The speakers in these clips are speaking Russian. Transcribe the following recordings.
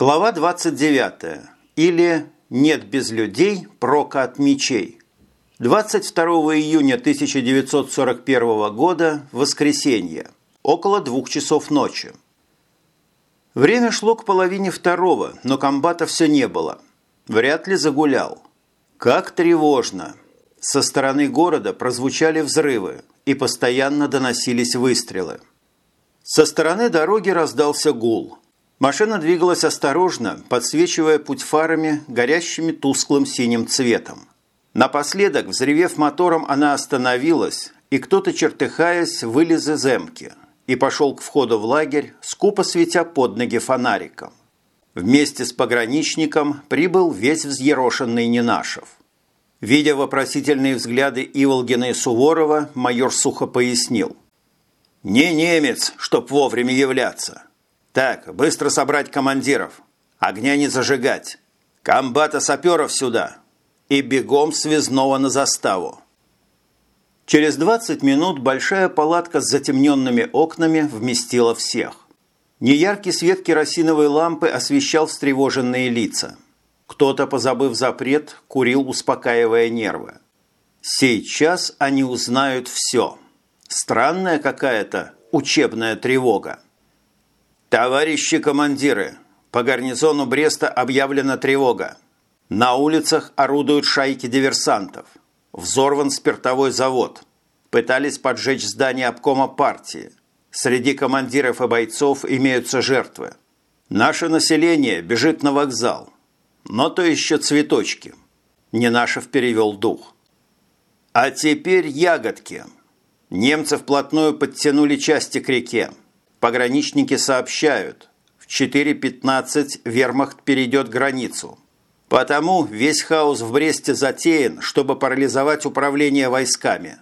Глава 29. Или «Нет без людей, прока от мечей». 22 июня 1941 года, воскресенье, около двух часов ночи. Время шло к половине второго, но комбата все не было. Вряд ли загулял. Как тревожно. Со стороны города прозвучали взрывы и постоянно доносились выстрелы. Со стороны дороги раздался гул – Машина двигалась осторожно, подсвечивая путь фарами, горящими тусклым синим цветом. Напоследок, взревев мотором, она остановилась, и кто-то, чертыхаясь, вылез из эмки и пошел к входу в лагерь, скупо светя под ноги фонариком. Вместе с пограничником прибыл весь взъерошенный Ненашев. Видя вопросительные взгляды Иволгина и Суворова, майор сухо пояснил. «Не немец, чтоб вовремя являться. Так, быстро собрать командиров. Огня не зажигать. Комбата саперов сюда. И бегом связного на заставу. Через 20 минут большая палатка с затемненными окнами вместила всех. Неяркий свет керосиновой лампы освещал встревоженные лица. Кто-то, позабыв запрет, курил, успокаивая нервы. Сейчас они узнают все. Странная какая-то учебная тревога. «Товарищи командиры, по гарнизону Бреста объявлена тревога. На улицах орудуют шайки диверсантов. Взорван спиртовой завод. Пытались поджечь здание обкома партии. Среди командиров и бойцов имеются жертвы. Наше население бежит на вокзал. Но то еще цветочки. Ненашев перевел дух. А теперь ягодки. Немцы вплотную подтянули части к реке. Пограничники сообщают, в 4.15 вермахт перейдет границу. Потому весь хаос в Бресте затеян, чтобы парализовать управление войсками.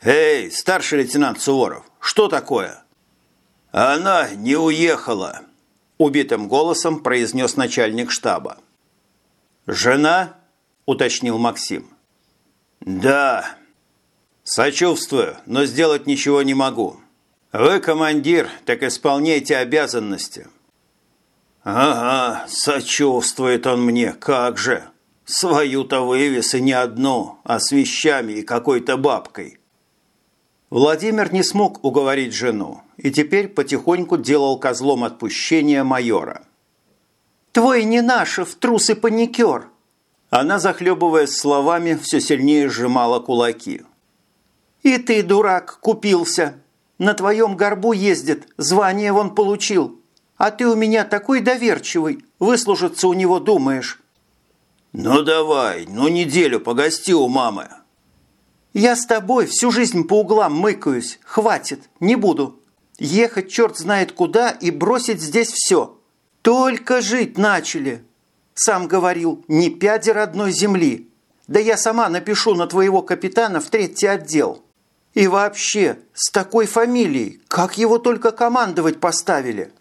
«Эй, старший лейтенант Суворов, что такое?» «Она не уехала», – убитым голосом произнес начальник штаба. «Жена?» – уточнил Максим. «Да». «Сочувствую, но сделать ничего не могу. «Вы командир, так исполняйте обязанности». «Ага, сочувствует он мне, как же. Свою-то вывез и не одну, а с вещами и какой-то бабкой». Владимир не смог уговорить жену и теперь потихоньку делал козлом отпущения майора. «Твой не нашев, трус и паникер!» Она, захлебываясь словами, все сильнее сжимала кулаки. «И ты, дурак, купился!» На твоем горбу ездит, звание вон получил. А ты у меня такой доверчивый, выслужиться у него думаешь». «Ну давай, ну неделю погости у мамы». «Я с тобой всю жизнь по углам мыкаюсь. Хватит, не буду. Ехать черт знает куда и бросить здесь все. Только жить начали. Сам говорил, не пяди родной земли. Да я сама напишу на твоего капитана в третий отдел». И вообще, с такой фамилией, как его только командовать поставили?»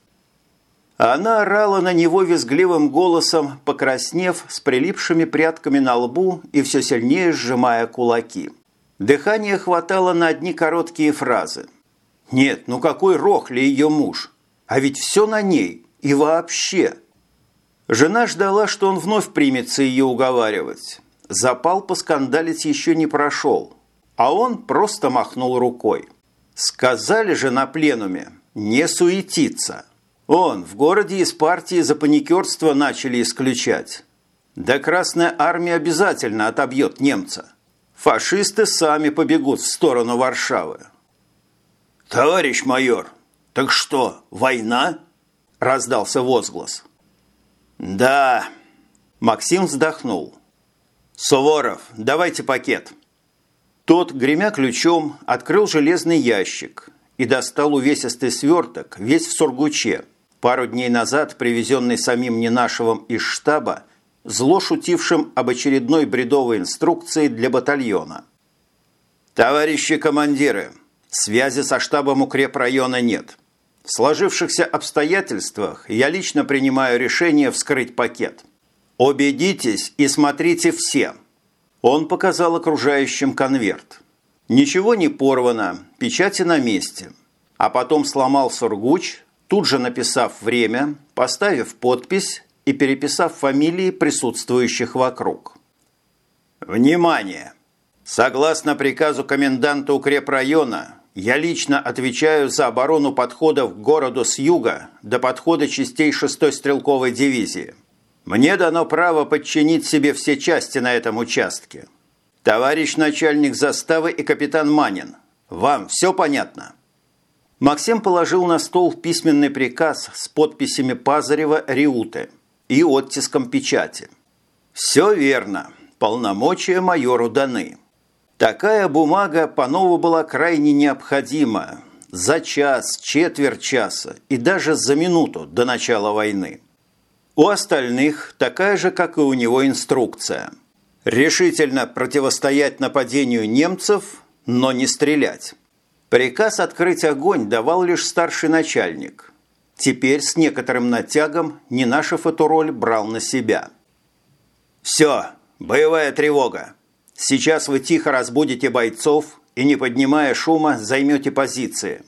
Она орала на него визгливым голосом, покраснев, с прилипшими прядками на лбу и все сильнее сжимая кулаки. Дыхания хватало на одни короткие фразы. «Нет, ну какой рохли ее муж? А ведь все на ней. И вообще!» Жена ждала, что он вновь примется ее уговаривать. Запал поскандалить еще не прошел, а он просто махнул рукой. Сказали же на пленуме не суетиться. Он в городе из партии за паникерство начали исключать. Да Красная Армия обязательно отобьет немца. Фашисты сами побегут в сторону Варшавы. «Товарищ майор, так что, война?» – раздался возглас. «Да», – Максим вздохнул. «Суворов, давайте пакет». Тот, гремя ключом, открыл железный ящик и достал увесистый сверток, весь в сургуче, пару дней назад привезенный самим Ненашевым из штаба, зло шутившим об очередной бредовой инструкции для батальона. «Товарищи командиры, связи со штабом укрепрайона нет. В сложившихся обстоятельствах я лично принимаю решение вскрыть пакет. Убедитесь и смотрите все». Он показал окружающим конверт. Ничего не порвано, печати на месте. А потом сломал сургуч, тут же написав время, поставив подпись и переписав фамилии присутствующих вокруг. Внимание! Согласно приказу коменданта укрепрайона, я лично отвечаю за оборону подходов к городу с юга до подхода частей 6-й стрелковой дивизии. Мне дано право подчинить себе все части на этом участке. Товарищ начальник заставы и капитан Манин, вам все понятно?» Максим положил на стол письменный приказ с подписями Пазарева Риуты и оттиском печати. «Все верно. Полномочия майору даны». Такая бумага по-нову была крайне необходима за час, четверть часа и даже за минуту до начала войны. У остальных такая же, как и у него, инструкция. Решительно противостоять нападению немцев, но не стрелять. Приказ открыть огонь давал лишь старший начальник. Теперь с некоторым натягом Нинашев эту роль брал на себя. «Все, боевая тревога. Сейчас вы тихо разбудите бойцов и, не поднимая шума, займете позиции.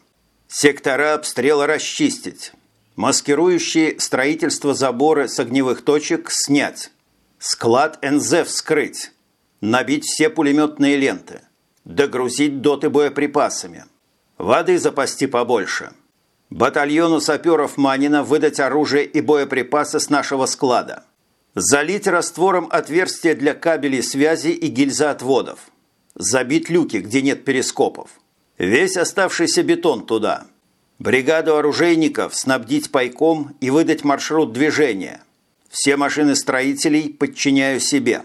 Сектора обстрела расчистить. Маскирующие строительство заборы с огневых точек снять. Склад НЗ вскрыть. Набить все пулеметные ленты. Догрузить доты боеприпасами. Воды запасти побольше. Батальону саперов Манина выдать оружие и боеприпасы с нашего склада. Залить раствором отверстия для кабелей связи и гильзоотводов. Забить люки, где нет перископов. Весь оставшийся бетон туда. Бригаду оружейников снабдить пайком и выдать маршрут движения. Все машины строителей подчиняю себе.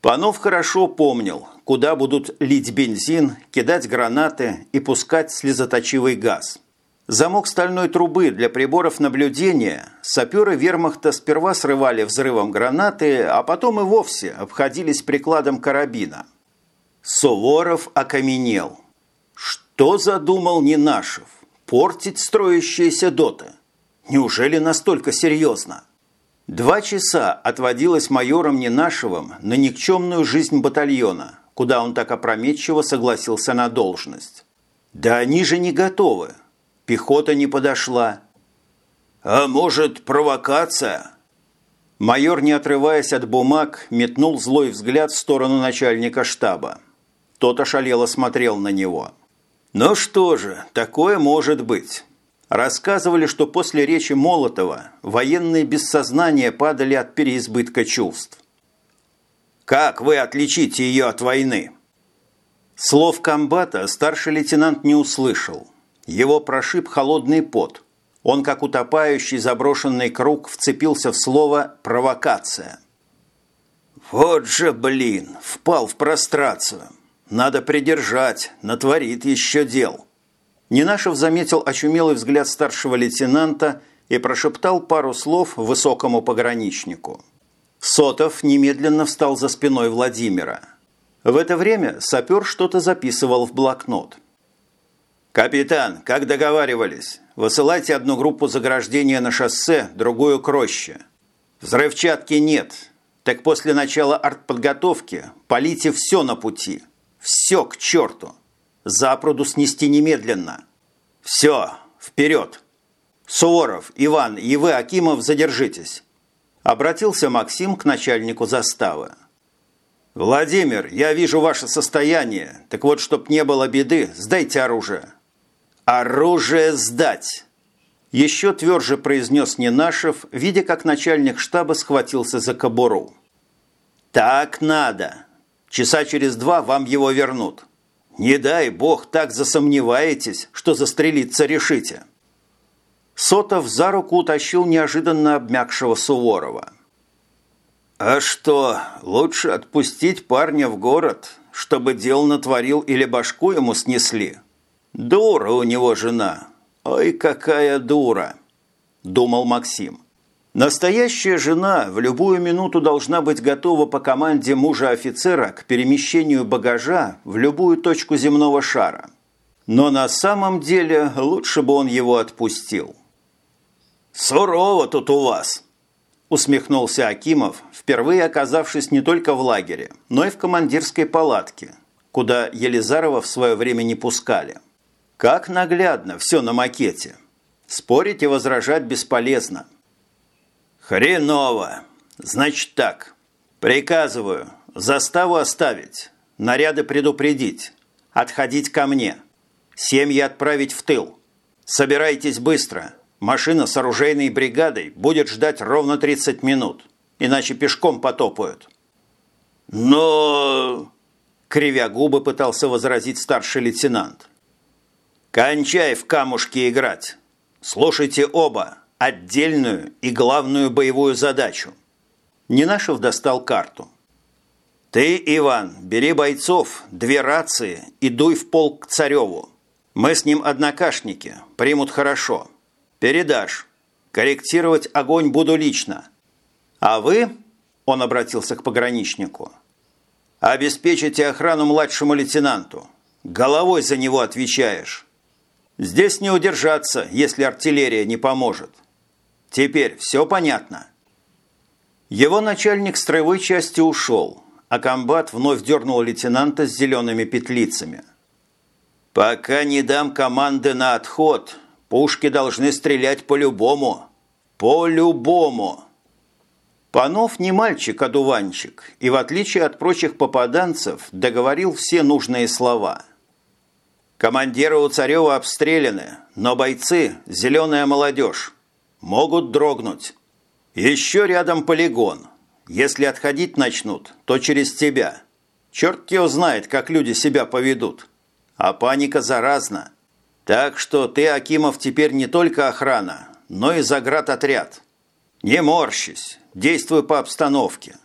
Панов хорошо помнил, куда будут лить бензин, кидать гранаты и пускать слезоточивый газ. Замок стальной трубы для приборов наблюдения саперы вермахта сперва срывали взрывом гранаты, а потом и вовсе обходились прикладом карабина. Суворов окаменел. Что задумал Нинашев? Портить строящиеся доты? Неужели настолько серьезно? Два часа отводилось майором Нинашевым на никчемную жизнь батальона, куда он так опрометчиво согласился на должность. Да они же не готовы. Пехота не подошла. «А может, провокация?» Майор, не отрываясь от бумаг, метнул злой взгляд в сторону начальника штаба. Тот ошалело смотрел на него. «Ну что же, такое может быть». Рассказывали, что после речи Молотова военные без сознания падали от переизбытка чувств. «Как вы отличите ее от войны?» Слов комбата старший лейтенант не услышал. Его прошиб холодный пот. Он, как утопающий заброшенный круг, вцепился в слово «провокация». «Вот же, блин, впал в прострацию. Надо придержать, натворит еще дел». Нинашев заметил очумелый взгляд старшего лейтенанта и прошептал пару слов высокому пограничнику. Сотов немедленно встал за спиной Владимира. В это время сапер что-то записывал в блокнот. «Капитан, как договаривались, высылайте одну группу заграждения на шоссе, другую к роще. Взрывчатки нет, так после начала артподготовки полите все на пути. Все к черту. Запруду снести немедленно. Все, вперед. Суворов, Иван и вы, Акимов, задержитесь». Обратился Максим к начальнику заставы. «Владимир, я вижу ваше состояние. Так вот, чтоб не было беды, сдайте оружие. «Оружие сдать!» Еще тверже произнес Ненашев, видя, как начальник штаба схватился за кобуру. «Так надо. Часа через два вам его вернут. Не дай бог так засомневаетесь, что застрелиться решите». Сотов за руку утащил неожиданно обмякшего Суворова. «А что, лучше отпустить парня в город, чтобы дел натворил или башку ему снесли?» «Дура у него жена! Ой, какая дура!» – думал Максим. Настоящая жена в любую минуту должна быть готова по команде мужа-офицера к перемещению багажа в любую точку земного шара. Но на самом деле лучше бы он его отпустил. «Сурово тут у вас!» – усмехнулся Акимов, впервые оказавшись не только в лагере, но и в командирской палатке, куда Елизарова в свое время не пускали – как наглядно все на макете. Спорить и возражать бесполезно. Хреново. Значит так. Приказываю заставу оставить, наряды предупредить, отходить ко мне, семьи отправить в тыл. Собирайтесь быстро. Машина с оружейной бригадой будет ждать ровно 30 минут, иначе пешком потопают. Но... Кривя губы пытался возразить старший лейтенант. «Кончай в камушки играть. Слушайте оба отдельную и главную боевую задачу». Нинашев достал карту. «Ты, Иван, бери бойцов, две рации и дуй в полк к Цареву. Мы с ним однокашники, примут хорошо. Передашь. Корректировать огонь буду лично. А вы, – он обратился к пограничнику, – обеспечите охрану младшему лейтенанту. Головой за него отвечаешь. Здесь не удержаться, если артиллерия не поможет. Теперь все понятно?» Его начальник строевой части ушел, а комбат вновь дернул лейтенанта с зелеными петлицами. «Пока не дам команды на отход, пушки должны стрелять по-любому. По-любому!» Панов не мальчик-одуванчик и, в отличие от прочих попаданцев, договорил все нужные слова. «Командиры у Царева обстреляны, но бойцы – зеленая молодежь. Могут дрогнуть». Еще рядом полигон. Если отходить начнут, то через тебя. Черт его знает, как люди себя поведут. А паника заразна. Так что ты, Акимов, теперь не только охрана, но и заградотряд. Не морщись, действуй по обстановке.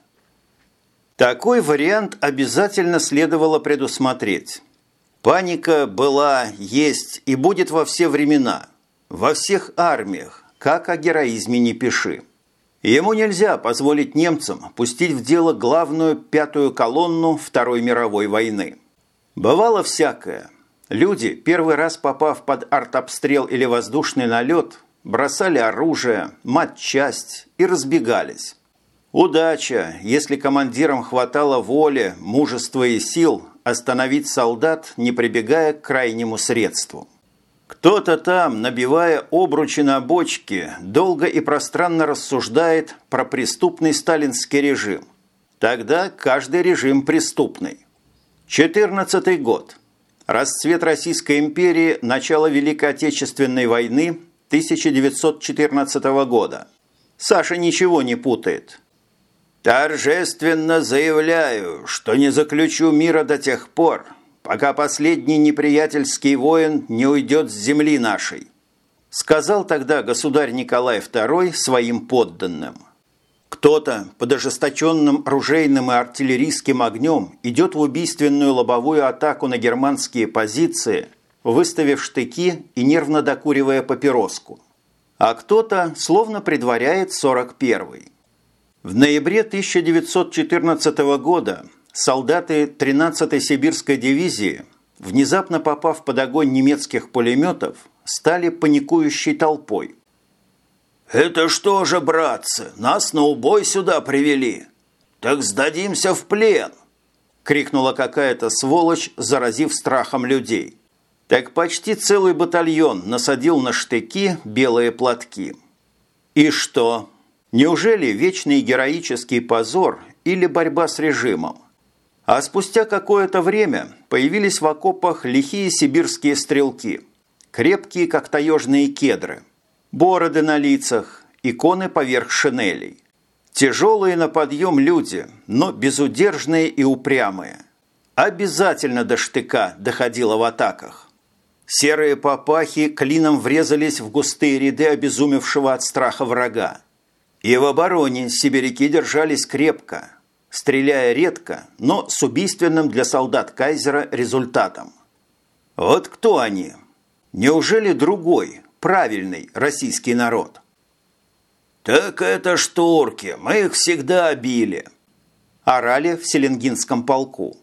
Такой вариант обязательно следовало предусмотреть. Паника была, есть и будет во все времена, во всех армиях, как о героизме не пиши. Ему нельзя позволить немцам пустить в дело главную пятую колонну Второй мировой войны. Бывало всякое. Люди, первый раз попав под артобстрел или воздушный налет, бросали оружие, матчасть и разбегались. Удача, если командирам хватало воли, мужества и сил остановить солдат, не прибегая к крайнему средству. Кто-то там, набивая обручи на бочке, долго и пространно рассуждает про преступный сталинский режим. Тогда каждый режим преступный. 14 год. Расцвет Российской империи, начало Великой Отечественной войны 1914 года. Саша ничего не путает. Торжественно заявляю, что не заключу мира до тех пор, пока последний неприятельский воин не уйдет с земли нашей», сказал тогда государь Николай II своим подданным. Кто-то под ожесточенным ружейным и артиллерийским огнем идет в убийственную лобовую атаку на германские позиции, выставив штыки и нервно докуривая папироску. А кто-то словно предваряет 41-й. В ноябре 1914 года солдаты 13-й сибирской дивизии, внезапно попав под огонь немецких пулеметов, стали паникующей толпой. «Это что же, братцы, нас на убой сюда привели? Так сдадимся в плен!» – крикнула какая-то сволочь, заразив страхом людей. Так почти целый батальон насадил на штыки белые платки. И что? Неужели вечный героический позор или борьба с режимом? А спустя какое-то время появились в окопах лихие сибирские стрелки, крепкие, как таежные кедры, бороды на лицах, иконы поверх шинелей. Тяжелые на подъем люди, но безудержные и упрямые. Обязательно до штыка доходило в атаках. Серые папахи клином врезались в густые ряды обезумевшего от страха врага. И в обороне сибиряки держались крепко – стреляя редко, но с убийственным для солдат Кайзера результатом. Вот кто они? Неужели другой, правильный российский народ? «Так это штурки, мы их всегда били», – орали в Селенгинском полку.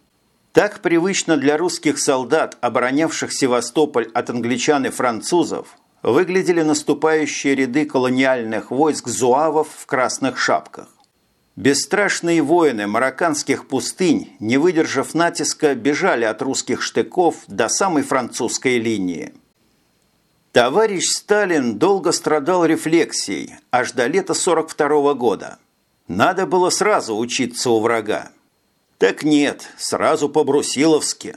Так привычно для русских солдат, оборонявших Севастополь от англичан и французов, выглядели наступающие ряды колониальных войск зуавов в красных шапках. Бесстрашные воины марокканских пустынь, не выдержав натиска, бежали от русских штыков до самой французской линии. Товарищ Сталин долго страдал рефлексией, аж до лета 42 -го года. Надо было сразу учиться у врага. Так нет, сразу по-брусиловски.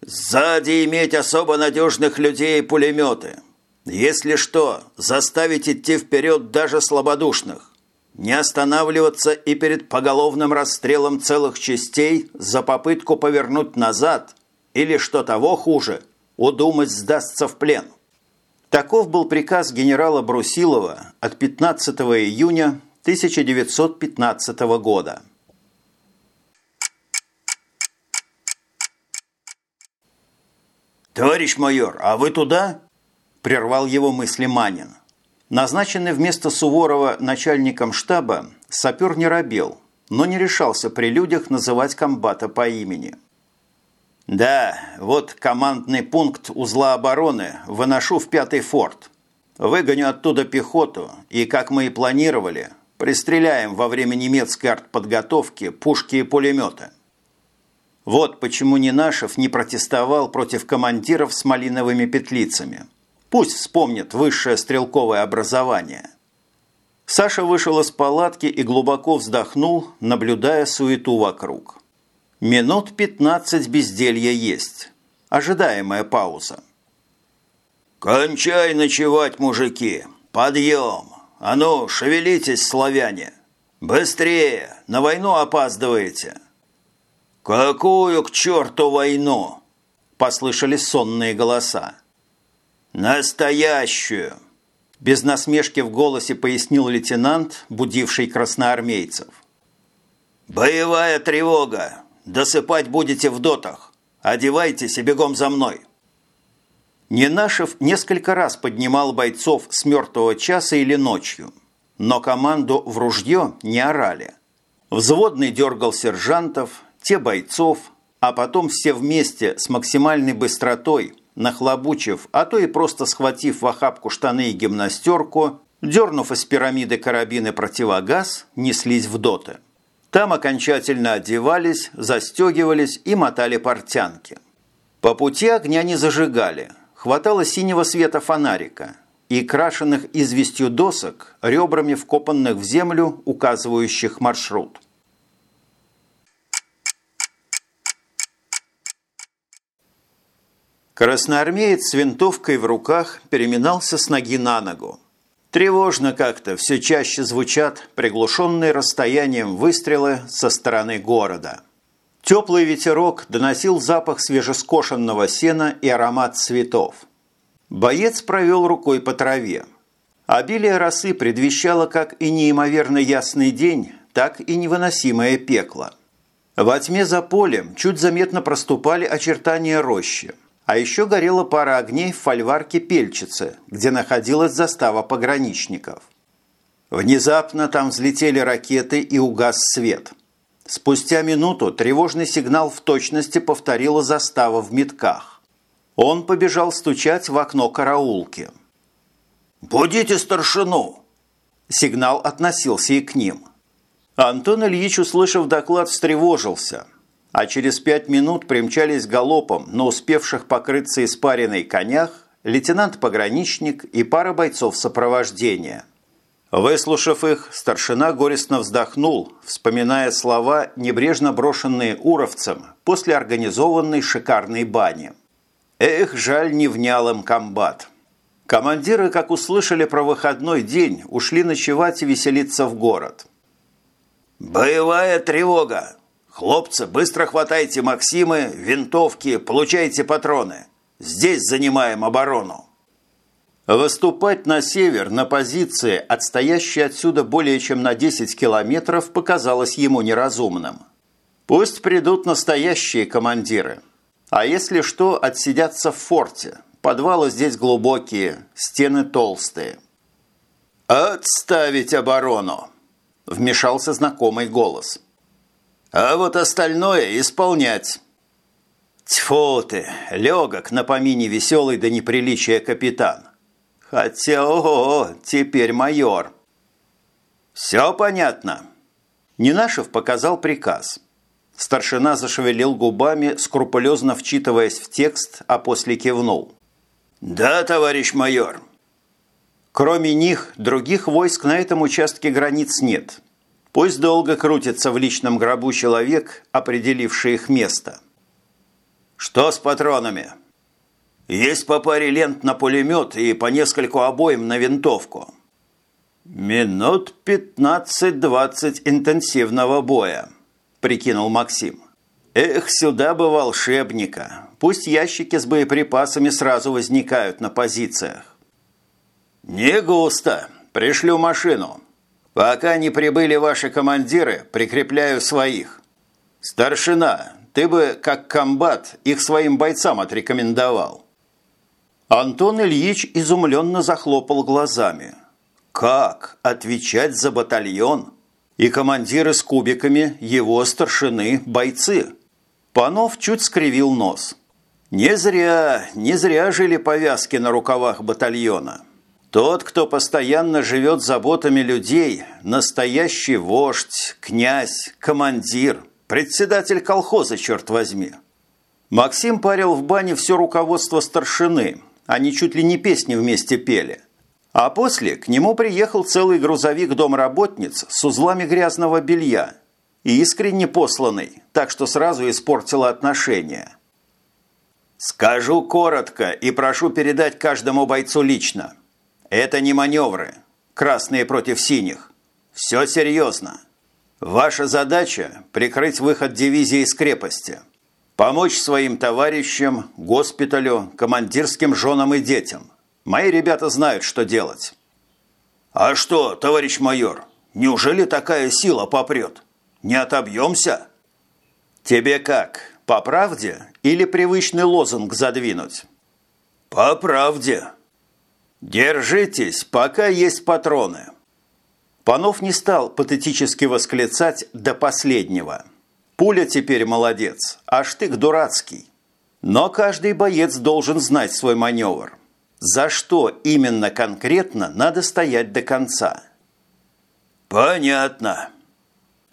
Сзади иметь особо надежных людей и пулеметы. Если что, заставить идти вперед даже слабодушных. Не останавливаться и перед поголовным расстрелом целых частей за попытку повернуть назад или, что того хуже, удумать сдастся в плен. Таков был приказ генерала Брусилова от 15 июня 1915 года. «Товарищ майор, а вы туда?» – прервал его мысли Манин. Назначенный вместо Суворова начальником штаба, сапер не робел, но не решался при людях называть комбата по имени. «Да, вот командный пункт узла обороны выношу в пятый форт. Выгоню оттуда пехоту и, как мы и планировали, пристреляем во время немецкой артподготовки пушки и пулеметы». Вот почему Нинашев не протестовал против командиров с малиновыми петлицами. Пусть вспомнит высшее стрелковое образование. Саша вышел из палатки и глубоко вздохнул, наблюдая суету вокруг. Минут пятнадцать безделья есть. Ожидаемая пауза. «Кончай ночевать, мужики! Подъем! А ну, шевелитесь, славяне! Быстрее! На войну опаздываете!» «Какую к черту войну?» – послышались сонные голоса. «Настоящую!» – без насмешки в голосе пояснил лейтенант, будивший красноармейцев. «Боевая тревога! Досыпать будете в дотах! Одевайтесь и бегом за мной!» Ненашев несколько раз поднимал бойцов с мертвого часа или ночью, но команду в ружье не орали. Взводный дергал сержантов, те бойцов, а потом все вместе с максимальной быстротой, нахлобучив, а то и просто схватив в охапку штаны и гимнастерку, дернув из пирамиды карабины противогаз, неслись в доты. Там окончательно одевались, застегивались и мотали портянки. По пути огня не зажигали, хватало синего света фонарика и крашенных известью досок, ребрами вкопанных в землю, указывающих маршрут. Красноармеец с винтовкой в руках переминался с ноги на ногу. Тревожно как-то все чаще звучат приглушенные расстоянием выстрелы со стороны города. Теплый ветерок доносил запах свежескошенного сена и аромат цветов. Боец провел рукой по траве. Обилие росы предвещало как и неимоверно ясный день, так и невыносимое пекло. Во тьме за полем чуть заметно проступали очертания рощи – а еще горела пара огней в фольварке Пельчицы, где находилась застава пограничников. Внезапно там взлетели ракеты и угас свет. Спустя минуту тревожный сигнал в точности повторила застава в метках. Он побежал стучать в окно караулки. «Будите старшину!» Сигнал относился и к ним. Антон Ильич, услышав доклад, встревожился – а через пять минут примчались галопом на успевших покрыться испаренной конях лейтенант-пограничник и пара бойцов сопровождения. Выслушав их, старшина горестно вздохнул, вспоминая слова, небрежно брошенные уровцем после организованной шикарной бани. Эх, жаль, не внял им комбат. Командиры, как услышали про выходной день, ушли ночевать и веселиться в город. «Боевая тревога!» «Хлопцы, быстро хватайте Максимы, винтовки, получайте патроны. Здесь занимаем оборону». Выступать на север на позиции, отстоящей отсюда более чем на 10 километров, показалось ему неразумным. Пусть придут настоящие командиры. А если что, отсидятся в форте. Подвалы здесь глубокие, стены толстые. «Отставить оборону!» – вмешался знакомый голос – а вот остальное исполнять. Тьфу ты, легок на помине веселый до неприличия капитан. Хотя, ого, теперь майор. Все понятно. Нинашев показал приказ. Старшина зашевелил губами, скрупулезно вчитываясь в текст, а после кивнул. «Да, товарищ майор». Кроме них, других войск на этом участке границ нет. Пусть долго крутится в личном гробу человек, определивший их место. «Что с патронами?» «Есть по паре лент на пулемет и по нескольку обоим на винтовку». «Минут пятнадцать-двадцать интенсивного боя», – прикинул Максим. «Эх, сюда бы волшебника. Пусть ящики с боеприпасами сразу возникают на позициях». «Не густо. Пришлю машину. Пока не прибыли ваши командиры, прикрепляю своих. Старшина, ты бы, как комбат, их своим бойцам отрекомендовал». Антон Ильич изумленно захлопал глазами. «Как отвечать за батальон?» И командиры с кубиками его старшины – бойцы. Панов чуть скривил нос. Не зря, не зря жили повязки на рукавах батальона. Тот, кто постоянно живет заботами людей, настоящий вождь, князь, командир, председатель колхоза, черт возьми. Максим парил в бане все руководство старшины, они чуть ли не песни вместе пели. А после к нему приехал целый грузовик домработниц с узлами грязного белья – и искренне посланный, так что сразу испортила отношения. «Скажу коротко и прошу передать каждому бойцу лично. Это не маневры, красные против синих. Все серьезно. Ваша задача – прикрыть выход дивизии из крепости, помочь своим товарищам, госпиталю, командирским женам и детям. Мои ребята знают, что делать». «А что, товарищ майор, неужели такая сила попрет?» Не отобьемся? Тебе как, по правде или привычный лозунг задвинуть? По правде. Держитесь, пока есть патроны. Панов не стал патетически восклицать до последнего. Пуля теперь молодец, а штык дурацкий. Но каждый боец должен знать свой маневр. За что именно конкретно надо стоять до конца. Понятно.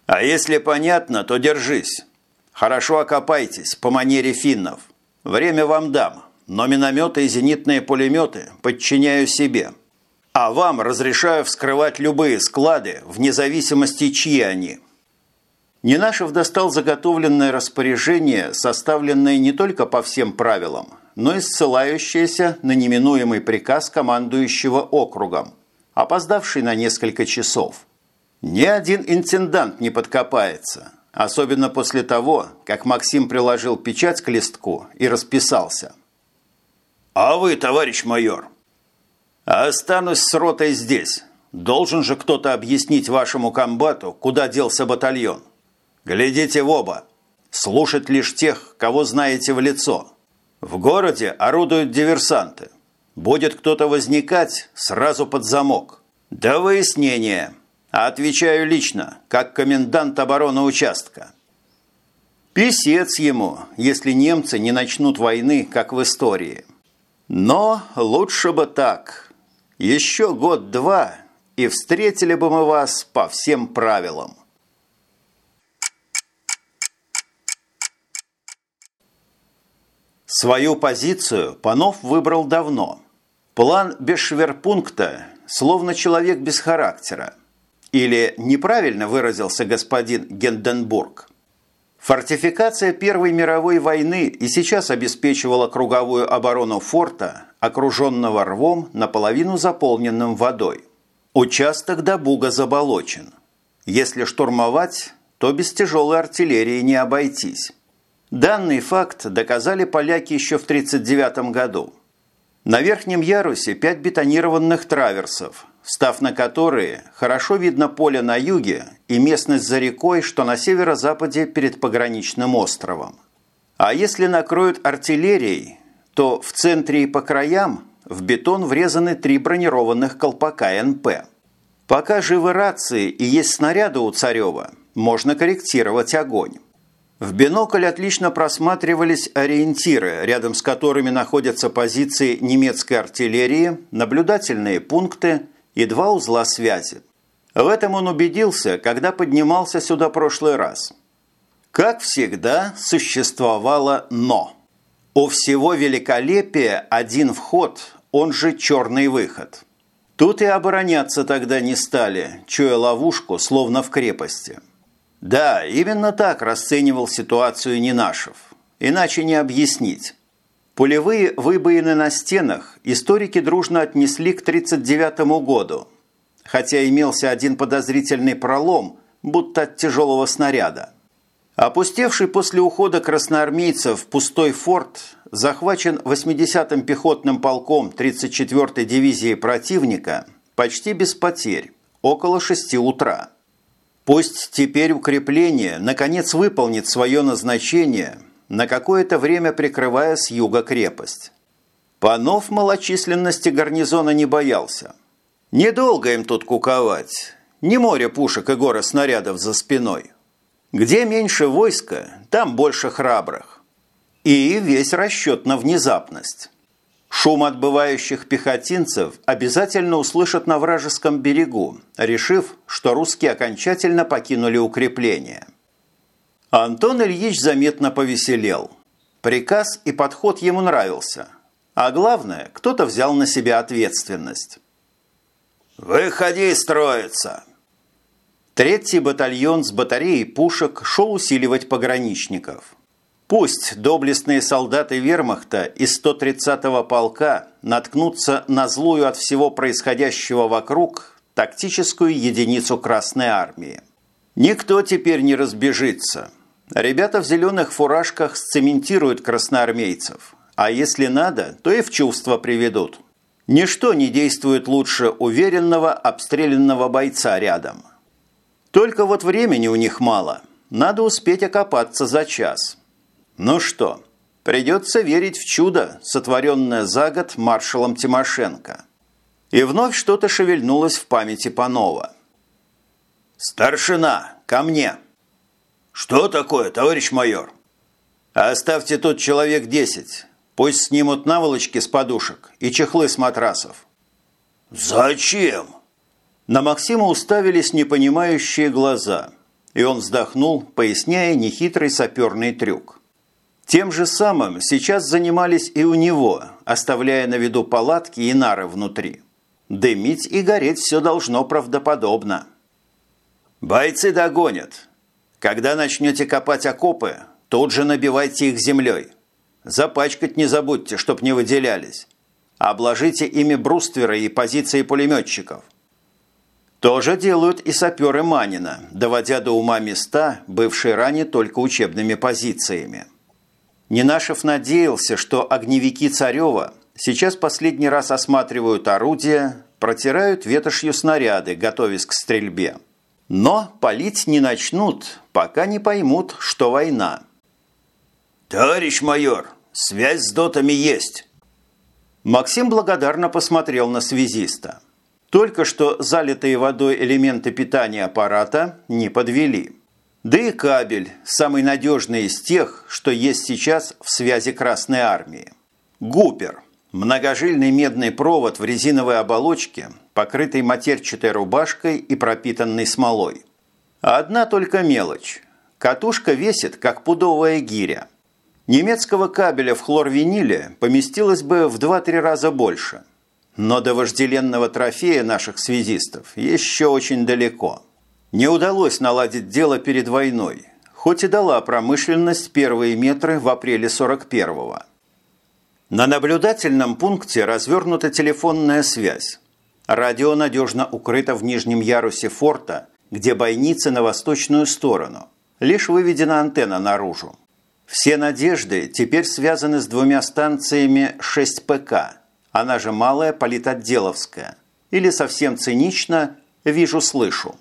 А если понятно, то держись. Хорошо окопайтесь, по манере финнов. Время вам дам, но минометы и зенитные пулеметы подчиняю себе. А вам разрешаю вскрывать любые склады, вне зависимости, чьи они». Ненашев достал заготовленное распоряжение, составленное не только по всем правилам, но и ссылающееся на неминуемый приказ командующего округом, опоздавший на несколько часов – ни один интендант не подкопается, особенно после того, как Максим приложил печать к листку и расписался. «А вы, товарищ майор?» «Останусь с ротой здесь. Должен же кто-то объяснить вашему комбату, куда делся батальон. Глядите в оба. Слушать лишь тех, кого знаете в лицо. В городе орудуют диверсанты. Будет кто-то возникать, сразу под замок. До выяснения». Отвечаю лично, как комендант обороны участка. Писец ему, если немцы не начнут войны, как в истории. Но лучше бы так. Еще год-два, и встретили бы мы вас по всем правилам. Свою позицию Панов выбрал давно. План без шверпункта, словно человек без характера. Или неправильно выразился господин Генденбург? Фортификация Первой мировой войны и сейчас обеспечивала круговую оборону форта, окруженного рвом, наполовину заполненным водой. Участок до Буга заболочен. Если штурмовать, то без тяжелой артиллерии не обойтись. Данный факт доказали поляки еще в 1939 году. На верхнем ярусе пять бетонированных траверсов, став на которые хорошо видно поле на юге и местность за рекой, что на северо-западе перед пограничным островом. А если накроют артиллерией, то в центре и по краям в бетон врезаны три бронированных колпака НП. Пока живы рации и есть снаряды у Царева, можно корректировать огонь. В бинокль отлично просматривались ориентиры, рядом с которыми находятся позиции немецкой артиллерии, наблюдательные пункты и два узла связи. В этом он убедился, когда поднимался сюда прошлый раз. Как всегда, существовало «но». У всего великолепия один вход, он же черный выход. Тут и обороняться тогда не стали, чуя ловушку, словно в крепости. Да, именно так расценивал ситуацию Нинашев. Иначе не объяснить. Пулевые выбоины на стенах историки дружно отнесли к 1939 году, хотя имелся один подозрительный пролом, будто от тяжелого снаряда. Опустевший после ухода красноармейцев пустой форт захвачен 80-м пехотным полком 34-й дивизии противника почти без потерь, около 6 утра. Пусть теперь укрепление наконец выполнит свое назначение, на какое-то время прикрывая с юга крепость. Панов малочисленности гарнизона не боялся. Недолго им тут куковать, не море пушек и горы снарядов за спиной. Где меньше войска, там больше храбрых. И весь расчет на внезапность. Шум отбывающих пехотинцев обязательно услышат на вражеском берегу, решив, что русские окончательно покинули укрепление. Антон Ильич заметно повеселел. Приказ и подход ему нравился. А главное, кто-то взял на себя ответственность. «Выходи строиться!» Третий батальон с батареей пушек шел усиливать пограничников. Пусть доблестные солдаты вермахта из 130-го полка наткнутся на злую от всего происходящего вокруг тактическую единицу Красной Армии. Никто теперь не разбежится. Ребята в зеленых фуражках сцементируют красноармейцев, а если надо, то и в чувство приведут. Ничто не действует лучше уверенного обстрелянного бойца рядом – только вот времени у них мало. Надо успеть окопаться за час. Ну что, придется верить в чудо, сотворенное за год маршалом Тимошенко. И вновь что-то шевельнулось в памяти Панова. «Старшина, ко мне!» «Что такое, товарищ майор?» «Оставьте тут человек десять. Пусть снимут наволочки с подушек и чехлы с матрасов». «Зачем?» На Максима уставились непонимающие глаза, и он вздохнул, поясняя нехитрый саперный трюк. Тем же самым сейчас занимались и у него, оставляя на виду палатки и нары внутри. Дымить и гореть все должно правдоподобно. «Бойцы догонят. Когда начнете копать окопы, тут же набивайте их землей. Запачкать не забудьте, чтоб не выделялись. Обложите ими брустверы и позиции пулеметчиков. То же делают и саперы Манина, доводя до ума места, бывшие ранее только учебными позициями. Ненашев надеялся, что огневики Царева сейчас последний раз осматривают орудия, протирают ветошью снаряды, готовясь к стрельбе. Но палить не начнут, пока не поймут, что война. «Товарищ майор, связь с дотами есть!» Максим благодарно посмотрел на связиста. Только что залитые водой элементы питания аппарата не подвели. Да и кабель – самый надежный из тех, что есть сейчас в связи Красной Армии. Гупер – многожильный медный провод в резиновой оболочке, покрытый матерчатой рубашкой и пропитанный смолой. Одна только мелочь. Катушка весит, как пудовая гиря. Немецкого кабеля в хлорвиниле поместилось бы в 2-3 раза больше – но до вожделенного трофея наших связистов еще очень далеко. Не удалось наладить дело перед войной, хоть и дала промышленность первые метры в апреле 41-го. На наблюдательном пункте развернута телефонная связь. Радио надежно укрыто в нижнем ярусе форта, где бойницы на восточную сторону. Лишь выведена антенна наружу. Все надежды теперь связаны с двумя станциями 6 ПК – она же малая политотделовская. Или совсем цинично «вижу-слышу».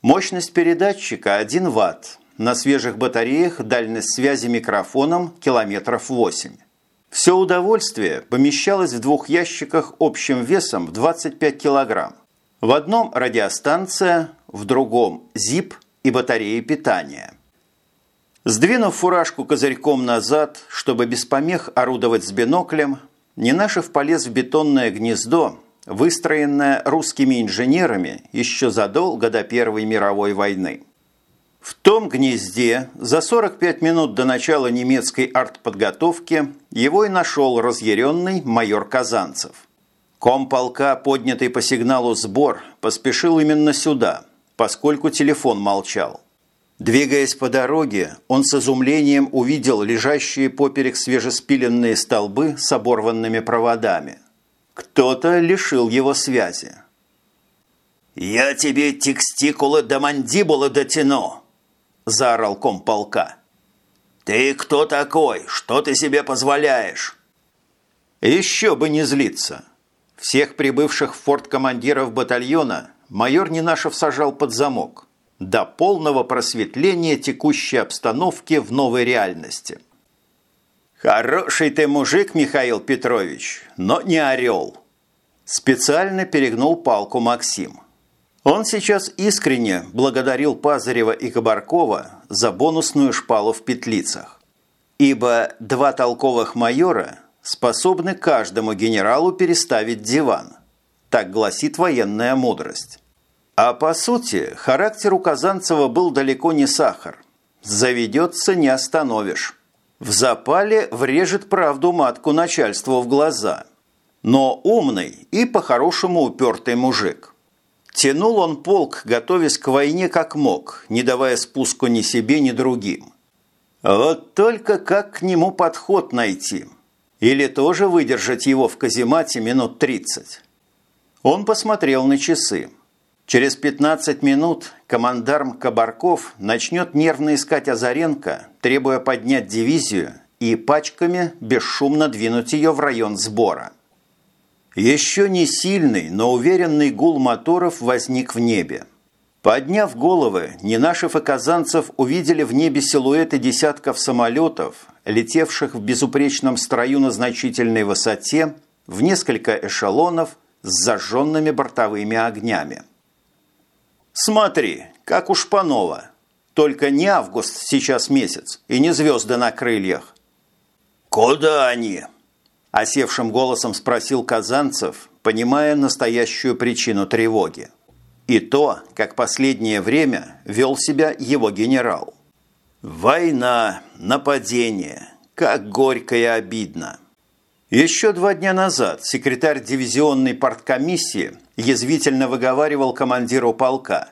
Мощность передатчика 1 Вт. На свежих батареях дальность связи микрофоном километров 8. Все удовольствие помещалось в двух ящиках общим весом в 25 килограмм. В одном радиостанция, в другом ЗИП и батареи питания. Сдвинув фуражку козырьком назад, чтобы без помех орудовать с биноклем, Ненашев полез в бетонное гнездо, выстроенное русскими инженерами еще задолго до Первой мировой войны. В том гнезде за 45 минут до начала немецкой артподготовки его и нашел разъяренный майор Казанцев. Комполка, поднятый по сигналу сбор, поспешил именно сюда, поскольку телефон молчал. Двигаясь по дороге, он с изумлением увидел лежащие поперек свежеспиленные столбы с оборванными проводами. Кто-то лишил его связи. «Я тебе текстикулы до мандибулы дотяну!» – заорал комполка. «Ты кто такой? Что ты себе позволяешь?» Еще бы не злиться. Всех прибывших в форт командиров батальона майор Нинашев сажал под замок до полного просветления текущей обстановки в новой реальности. «Хороший ты мужик, Михаил Петрович, но не орел!» Специально перегнул палку Максим. Он сейчас искренне благодарил Пазарева и Кабаркова за бонусную шпалу в петлицах. Ибо два толковых майора способны каждому генералу переставить диван. Так гласит военная мудрость. А по сути, характер у Казанцева был далеко не сахар. Заведется не остановишь. В запале врежет правду матку начальству в глаза. Но умный и по-хорошему упертый мужик – Тянул он полк, готовясь к войне как мог, не давая спуску ни себе, ни другим. Вот только как к нему подход найти? Или тоже выдержать его в каземате минут 30? Он посмотрел на часы. Через 15 минут командарм Кабарков начнет нервно искать Азаренко, требуя поднять дивизию и пачками бесшумно двинуть ее в район сбора. Еще не сильный, но уверенный гул моторов возник в небе. Подняв головы, Нинашев и Казанцев увидели в небе силуэты десятков самолетов, летевших в безупречном строю на значительной высоте, в несколько эшелонов с зажженными бортовыми огнями. «Смотри, как у Шпанова. Только не август сейчас месяц и не звезды на крыльях». «Куда они?» Осевшим голосом спросил Казанцев, понимая настоящую причину тревоги. И то, как последнее время вел себя его генерал. Война, нападение, как горько и обидно. Еще два дня назад секретарь дивизионной парткомиссии язвительно выговаривал командиру полка.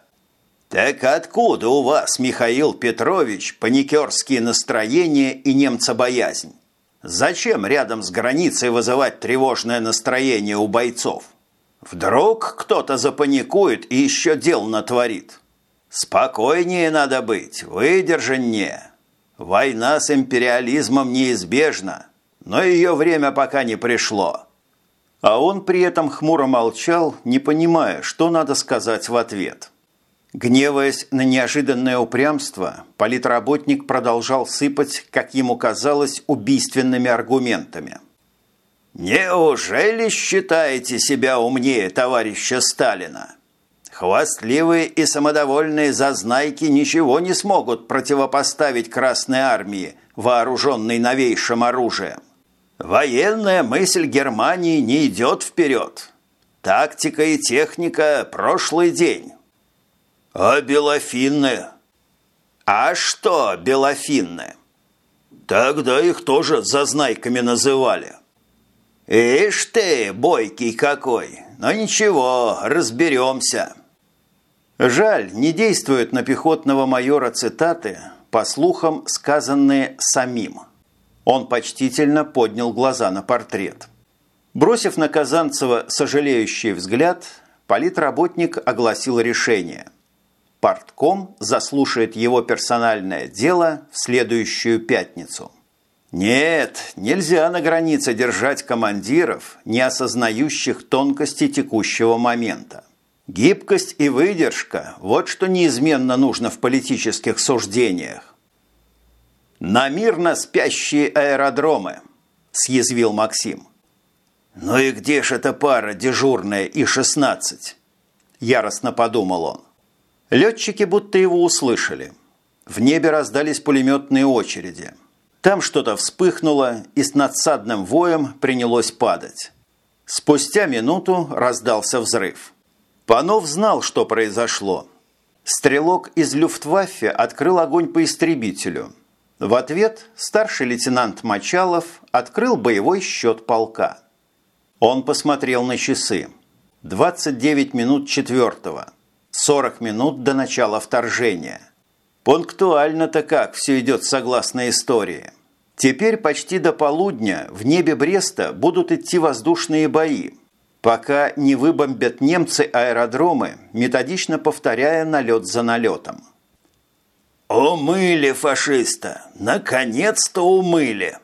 «Так откуда у вас, Михаил Петрович, паникерские настроения и немцебоязнь? Зачем рядом с границей вызывать тревожное настроение у бойцов? Вдруг кто-то запаникует и еще дел натворит. Спокойнее надо быть, выдержаннее. Война с империализмом неизбежна, но ее время пока не пришло. А он при этом хмуро молчал, не понимая, что надо сказать в ответ. Гневаясь на неожиданное упрямство, политработник продолжал сыпать, как ему казалось, убийственными аргументами. «Неужели считаете себя умнее товарища Сталина? Хвастливые и самодовольные зазнайки ничего не смогут противопоставить Красной Армии, вооруженной новейшим оружием. Военная мысль Германии не идет вперед. Тактика и техника – прошлый день». «А белофинны?» «А что белофинны?» «Тогда их тоже зазнайками называли». «Ишь ты, бойкий какой! Но ничего, разберемся». Жаль, не действуют на пехотного майора цитаты, по слухам, сказанные самим. Он почтительно поднял глаза на портрет. Бросив на Казанцева сожалеющий взгляд, политработник огласил решение – Партком заслушает его персональное дело в следующую пятницу. Нет, нельзя на границе держать командиров, не осознающих тонкости текущего момента. Гибкость и выдержка – вот что неизменно нужно в политических суждениях. «На мирно спящие аэродромы», – съязвил Максим. «Ну и где ж эта пара дежурная И-16?» – яростно подумал он. Летчики будто его услышали. В небе раздались пулеметные очереди. Там что-то вспыхнуло и с надсадным воем принялось падать. Спустя минуту раздался взрыв. Панов знал, что произошло. Стрелок из Люфтваффе открыл огонь по истребителю. В ответ старший лейтенант Мочалов открыл боевой счет полка. Он посмотрел на часы. 29 минут четвертого. 40 минут до начала вторжения. Пунктуально-то как все идет согласно истории. Теперь почти до полудня в небе Бреста будут идти воздушные бои, пока не выбомбят немцы аэродромы, методично повторяя налет за налетом. «Умыли фашиста! Наконец-то умыли!»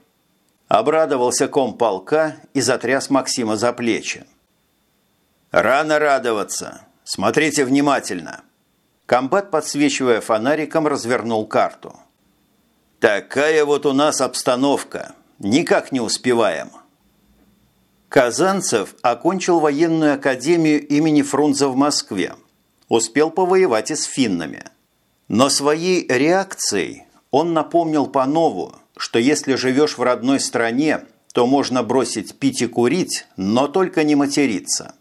Обрадовался комполка и затряс Максима за плечи. «Рано радоваться. Смотрите внимательно». Комбат, подсвечивая фонариком, развернул карту. «Такая вот у нас обстановка. Никак не успеваем». Казанцев окончил военную академию имени Фрунзе в Москве. Успел повоевать и с финнами. Но своей реакцией он напомнил Панову, что если живешь в родной стране, то можно бросить пить и курить, но только не материться.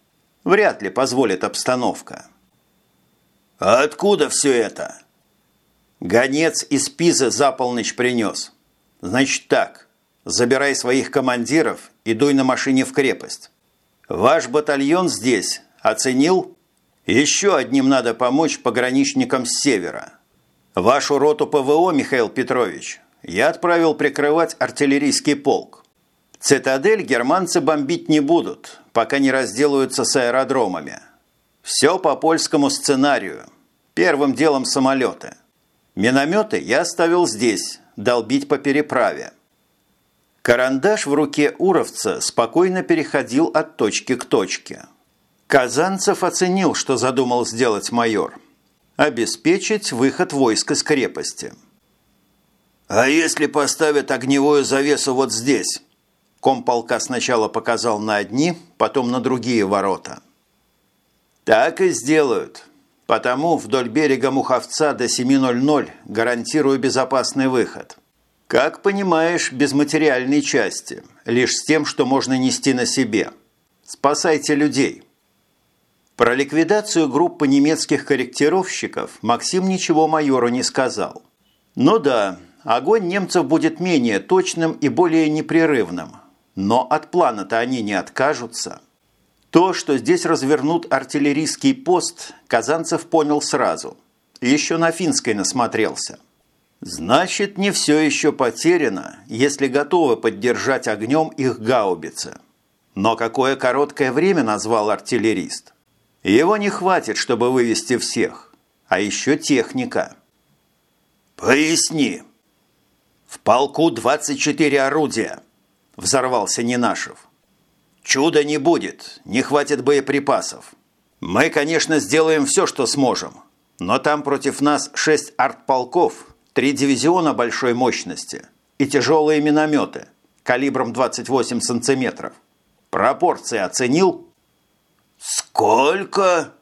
Вряд ли позволит обстановка. «А откуда все это?» Гонец из Пизы за полночь принес. Значит так, забирай своих командиров и дуй на машине в крепость. Ваш батальон здесь оценил? Еще одним надо помочь пограничникам с севера. Вашу роту ПВО, Михаил Петрович, я отправил прикрывать артиллерийский полк. Цитадель германцы бомбить не будут, пока не разделаются с аэродромами. Все по польскому сценарию. Первым делом самолеты. Минометы я оставил здесь, долбить по переправе. Карандаш в руке Уровца спокойно переходил от точки к точке. Казанцев оценил, что задумал сделать майор. Обеспечить выход войск из крепости – «А если поставят огневую завесу вот здесь?» Комполка сначала показал на одни, потом на другие ворота. «Так и сделают. Потому вдоль берега Муховца до 7.00 гарантирую безопасный выход. Как понимаешь, без материальной части, лишь с тем, что можно нести на себе. Спасайте людей». Про ликвидацию группы немецких корректировщиков Максим ничего майору не сказал. «Ну да, огонь немцев будет менее точным и более непрерывным. Но от плана-то они не откажутся. То, что здесь развернут артиллерийский пост, Казанцев понял сразу. Еще на финской насмотрелся. Значит, не все еще потеряно, если готовы поддержать огнем их гаубицы. Но какое короткое время назвал артиллерист. Его не хватит, чтобы вывести всех. А еще техника. «Поясни», «В полку 24 орудия!» – взорвался Ненашев. «Чуда не будет, не хватит боеприпасов. Мы, конечно, сделаем все, что сможем, но там против нас шесть артполков, три дивизиона большой мощности и тяжелые минометы калибром 28 сантиметров. Пропорции оценил?» «Сколько?»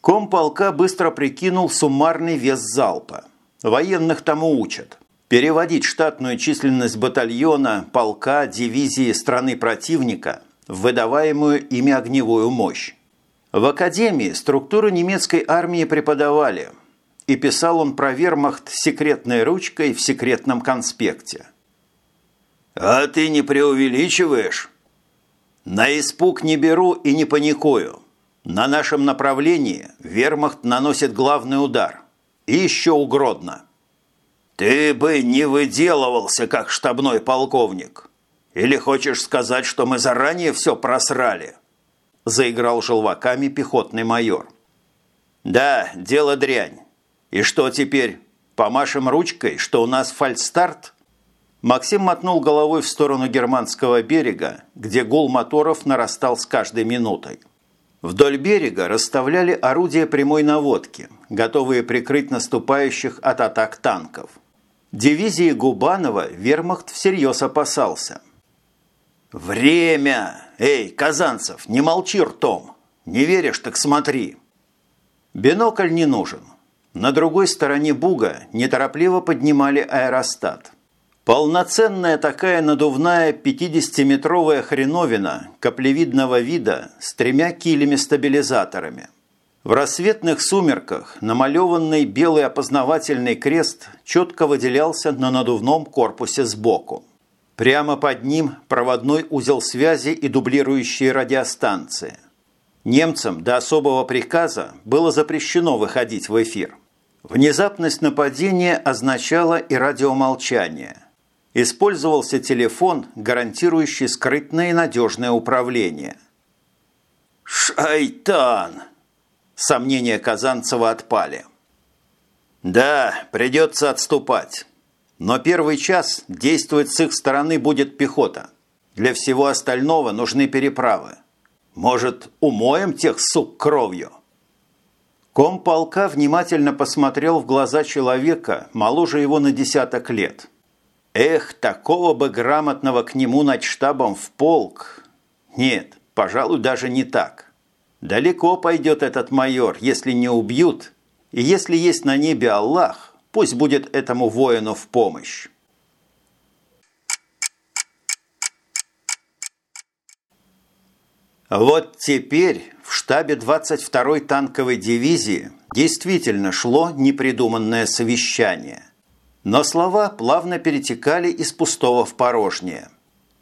Комполка быстро прикинул суммарный вес залпа. Военных тому учат переводить штатную численность батальона, полка, дивизии страны противника в выдаваемую ими огневую мощь. В академии структуру немецкой армии преподавали, и писал он про вермахт секретной ручкой в секретном конспекте. «А ты не преувеличиваешь?» «На испуг не беру и не паникую. На нашем направлении вермахт наносит главный удар. И еще угродно». «Ты бы не выделывался, как штабной полковник. Или хочешь сказать, что мы заранее все просрали?» Заиграл желваками пехотный майор. «Да, дело дрянь. И что теперь? Помашем ручкой, что у нас фальстарт?» Максим мотнул головой в сторону германского берега, где гул моторов нарастал с каждой минутой. Вдоль берега расставляли орудия прямой наводки, готовые прикрыть наступающих от атак танков – Дивизии Губанова вермахт всерьез опасался. «Время! Эй, Казанцев, не молчи ртом! Не веришь, так смотри!» Бинокль не нужен. На другой стороне буга неторопливо поднимали аэростат. Полноценная такая надувная 50-метровая хреновина каплевидного вида с тремя килями-стабилизаторами. В рассветных сумерках намалеванный белый опознавательный крест четко выделялся на надувном корпусе сбоку. Прямо под ним проводной узел связи и дублирующие радиостанции. Немцам до особого приказа было запрещено выходить в эфир. Внезапность нападения означала и радиомолчание. Использовался телефон, гарантирующий скрытное и надежное управление. «Шайтан!» Сомнения Казанцева отпали. «Да, придется отступать. Но первый час действовать с их стороны будет пехота. Для всего остального нужны переправы. Может, умоем тех сук кровью?» Комполка внимательно посмотрел в глаза человека, моложе его на десяток лет. Эх, такого бы грамотного к нему над штабом в полк. Нет, пожалуй, даже не так. Далеко пойдет этот майор, если не убьют, и если есть на небе Аллах, пусть будет этому воину в помощь. Вот теперь в штабе 22-й танковой дивизии действительно шло непридуманное совещание. Но слова плавно перетекали из пустого в порожнее.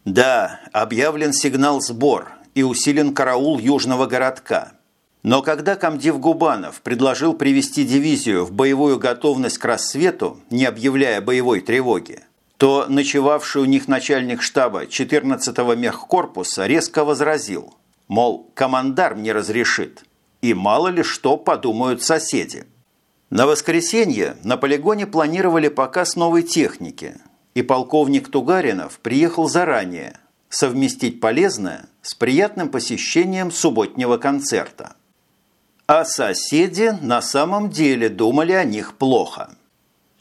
Да, объявлен сигнал «Сбор», и усилен караул южного городка. Но когда комдив Губанов предложил привести дивизию в боевую готовность к рассвету, не объявляя боевой тревоги, то ночевавший у них начальник штаба 14-го мехкорпуса резко возразил, мол, командарм не разрешит, и мало ли что подумают соседи. На воскресенье на полигоне планировали показ новой техники, и полковник Тугаринов приехал заранее – совместить полезное с приятным посещением субботнего концерта. А соседи на самом деле думали о них плохо.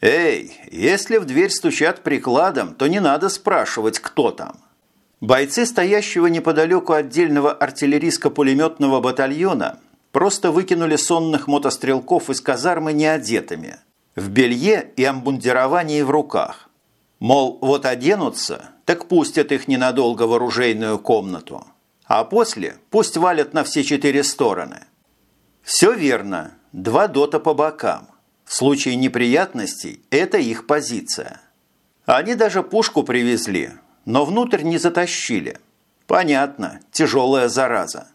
«Эй, если в дверь стучат прикладом, то не надо спрашивать, кто там». Бойцы, стоящего неподалеку отдельного артиллерийско-пулеметного батальона, просто выкинули сонных мотострелков из казармы неодетыми, в белье и амбундировании в руках. Мол, вот оденутся, так пустят их ненадолго в оружейную комнату. А после пусть валят на все четыре стороны. Все верно, два дота по бокам. В случае неприятностей это их позиция. Они даже пушку привезли, но внутрь не затащили. Понятно, тяжелая зараза.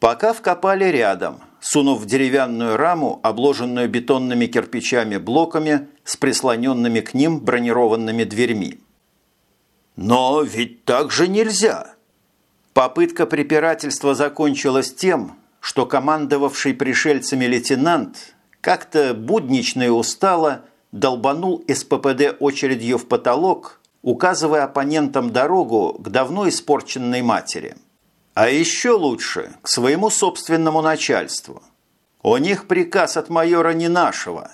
Пока вкопали рядом, сунув в деревянную раму, обложенную бетонными кирпичами блоками с прислоненными к ним бронированными дверьми. Но ведь так же нельзя. Попытка препирательства закончилась тем, что командовавший пришельцами лейтенант как-то буднично и устало долбанул из ППД очередью в потолок, указывая оппонентам дорогу к давно испорченной матери. А еще лучше к своему собственному начальству. У них приказ от майора не нашего.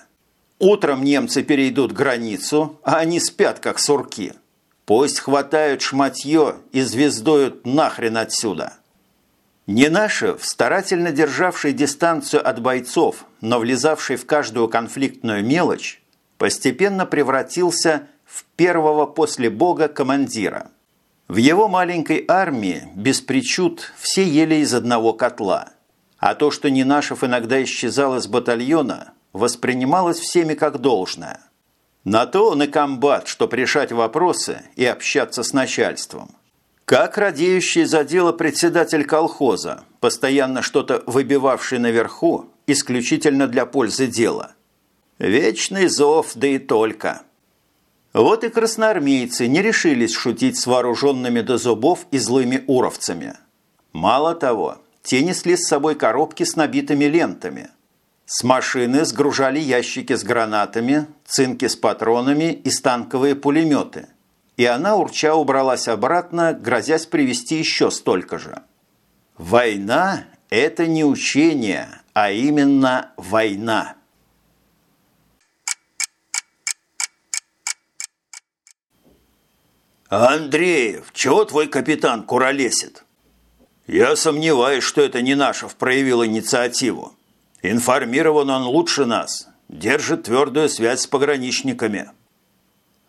Утром немцы перейдут границу, а они спят, как сурки. Пусть хватают шматье и звездуют нахрен отсюда. Ненашев, старательно державший дистанцию от бойцов, но влезавший в каждую конфликтную мелочь, постепенно превратился в первого после Бога командира. В его маленькой армии, без причуд, все ели из одного котла. А то, что Ненашев иногда исчезал из батальона, воспринималось всеми как должное – на то он и комбат, чтобы решать вопросы и общаться с начальством. Как радеющий за дело председатель колхоза, постоянно что-то выбивавший наверху, исключительно для пользы дела. Вечный зов, да и только. Вот и красноармейцы не решились шутить с вооруженными до зубов и злыми уровцами. Мало того, те несли с собой коробки с набитыми лентами – с машины сгружали ящики с гранатами, цинки с патронами и станковые пулеметы. И она, урча, убралась обратно, грозясь привезти еще столько же. Война – это не учение, а именно война. «Андреев, чего твой капитан куролесит?» «Я сомневаюсь, что это не Нашев проявил инициативу. Информирован он лучше нас, держит твердую связь с пограничниками.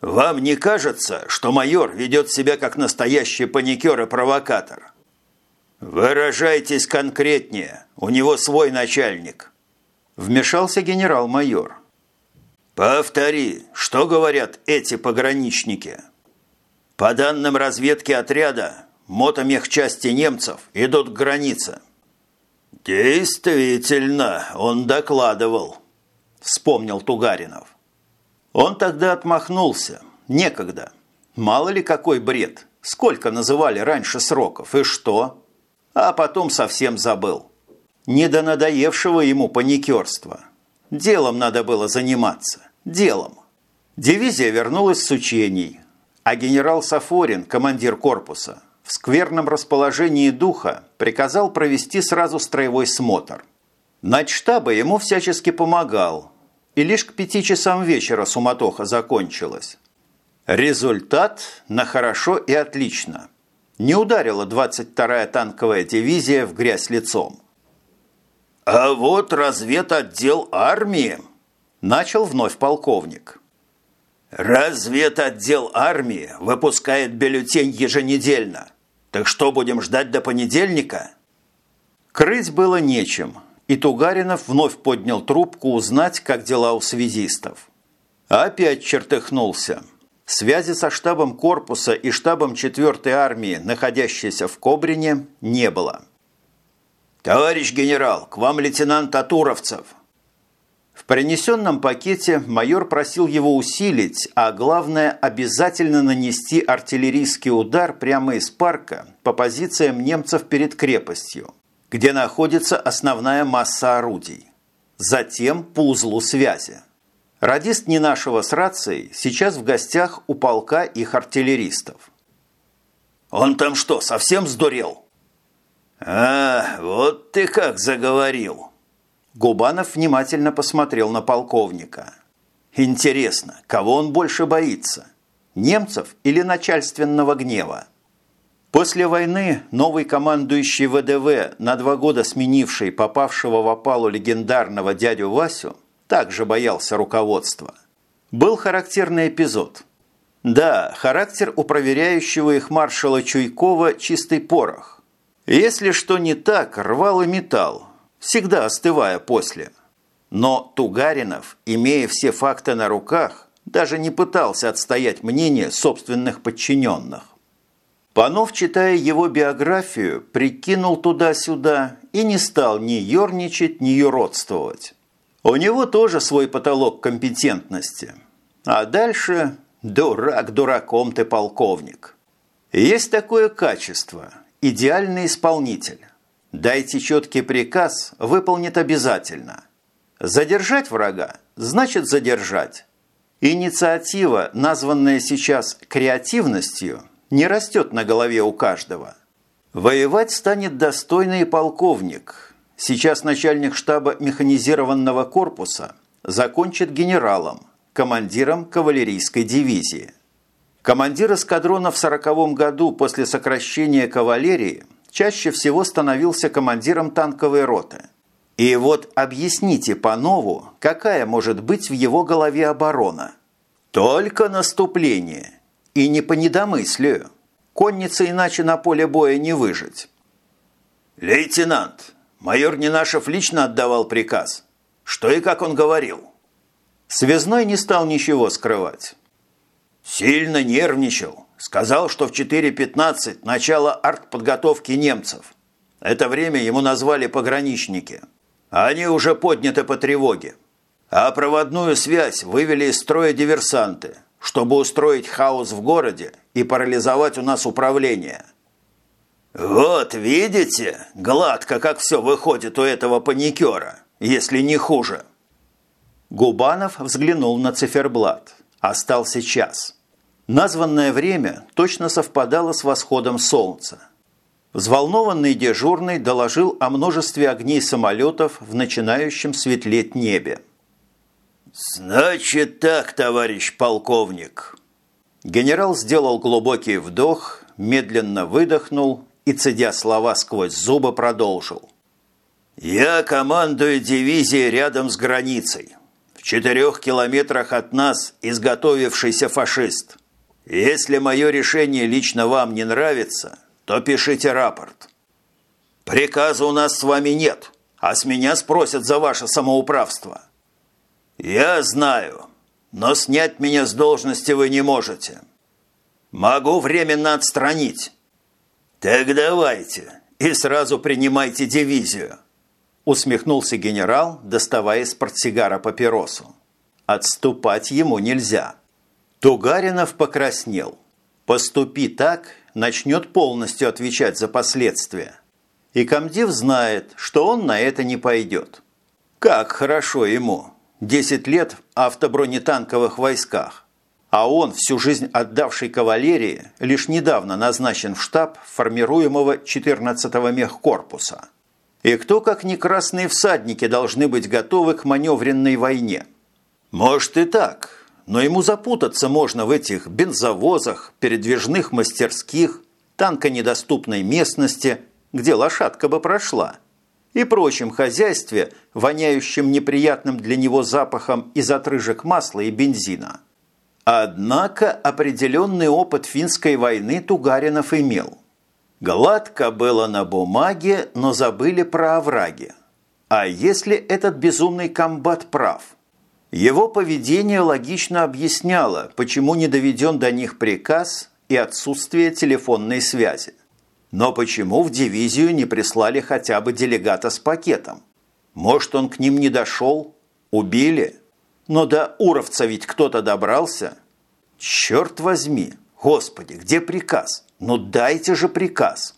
Вам не кажется, что майор ведет себя как настоящий паникер и провокатор? Выражайтесь конкретнее, у него свой начальник. Вмешался генерал-майор. «Повтори, что говорят эти пограничники?» «По данным разведки отряда, мотомехчасти немцев идут к границе». «Действительно, он докладывал», – вспомнил Тугаринов. Он тогда отмахнулся. Некогда. Мало ли какой бред. Сколько называли раньше сроков, и что? А потом совсем забыл. Не до надоевшего ему паникерства. Делом надо было заниматься. Делом. Дивизия вернулась с учений, а генерал Сафорин, командир корпуса, в скверном расположении духа приказал провести сразу строевой смотр. Начштаба ему всячески помогал, и лишь к пяти часам вечера суматоха закончилась. Результат на хорошо и отлично. Не ударила 22-я танковая дивизия в грязь лицом. «А вот разведотдел армии», – начал вновь полковник. «Разведотдел армии выпускает бюллетень еженедельно. Так что, будем ждать до понедельника?» Крыть было нечем – и Тугаринов вновь поднял трубку узнать, как дела у связистов. Опять чертыхнулся. Связи со штабом корпуса и штабом 4-й армии, находящейся в Кобрине, не было. «Товарищ генерал, к вам лейтенант Атуровцев!» В принесенном пакете майор просил его усилить, а главное обязательно нанести артиллерийский удар прямо из парка по позициям немцев перед крепостью где находится основная масса орудий. Затем по узлу связи. Радист не нашего с рацией сейчас в гостях у полка их артиллеристов. «Он там что, совсем сдурел?» «А, вот ты как заговорил!» Губанов внимательно посмотрел на полковника. «Интересно, кого он больше боится? Немцев или начальственного гнева?» После войны новый командующий ВДВ, на два года сменивший попавшего в опалу легендарного дядю Васю, также боялся руководства. Был характерный эпизод. Да, характер у проверяющего их маршала Чуйкова чистый порох. Если что не так, рвал и металл, всегда остывая после. Но Тугаринов, имея все факты на руках, даже не пытался отстоять мнение собственных подчиненных. Панов, читая его биографию, прикинул туда-сюда и не стал ни ерничать, ни юродствовать. У него тоже свой потолок компетентности. А дальше дурак дураком ты, полковник. Есть такое качество – идеальный исполнитель. Дайте четкий приказ, выполнит обязательно. Задержать врага – значит задержать. Инициатива, названная сейчас креативностью – не растет на голове у каждого. Воевать станет достойный полковник. Сейчас начальник штаба механизированного корпуса закончит генералом, командиром кавалерийской дивизии. Командир эскадрона в сороковом году после сокращения кавалерии чаще всего становился командиром танковой роты. И вот объясните по-нову, какая может быть в его голове оборона? Только наступление – и не по недомыслию. Конница иначе на поле боя не выжить. «Лейтенант, майор Ненашев лично отдавал приказ. Что и как он говорил?» Связной не стал ничего скрывать. «Сильно нервничал. Сказал, что в 4.15 начало артподготовки немцев. Это время ему назвали пограничники. Они уже подняты по тревоге. А проводную связь вывели из строя диверсанты – чтобы устроить хаос в городе и парализовать у нас управление. Вот, видите, гладко как все выходит у этого паникера, если не хуже. Губанов взглянул на циферблат. Остался час. Названное время точно совпадало с восходом солнца. Взволнованный дежурный доложил о множестве огней самолетов в начинающем светлеть небе. «Значит так, товарищ полковник». Генерал сделал глубокий вдох, медленно выдохнул и, цедя слова сквозь зубы, продолжил. «Я командую дивизией рядом с границей. В четырех километрах от нас изготовившийся фашист. Если мое решение лично вам не нравится, то пишите рапорт. Приказа у нас с вами нет, а с меня спросят за ваше самоуправство. Я знаю, но снять меня с должности вы не можете. Могу временно отстранить. Так давайте и сразу принимайте дивизию. Усмехнулся генерал, доставая из портсигара папиросу. Отступать ему нельзя. Тугаринов покраснел. Поступи так, начнет полностью отвечать за последствия. И комдив знает, что он на это не пойдет. Как хорошо ему. Десять лет в автобронетанковых войсках. А он, всю жизнь отдавший кавалерии, лишь недавно назначен в штаб формируемого 14-го мехкорпуса. И кто, как не красные всадники, должны быть готовы к маневренной войне? Может и так, но ему запутаться можно в этих бензовозах, передвижных мастерских, танконедоступной местности, где лошадка бы прошла, и прочем хозяйстве, воняющем неприятным для него запахом из отрыжек масла и бензина. Однако определенный опыт финской войны Тугаринов имел. Гладко было на бумаге, но забыли про овраги. А если этот безумный комбат прав – его поведение логично объясняло, почему не доведен до них приказ и отсутствие телефонной связи. Но почему в дивизию не прислали хотя бы делегата с пакетом? Может, он к ним не дошел? Убили? Но до Уровца ведь кто-то добрался? Черт возьми! Господи, где приказ? Ну дайте же приказ!